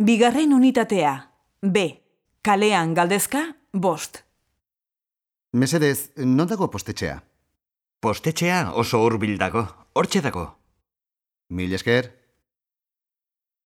Bigarren unitatea. B. Kalean galdezka, bost. Mesedez, non dago postetxea? Postetxea oso hurbil dago. Hortxe dago. Mil esker.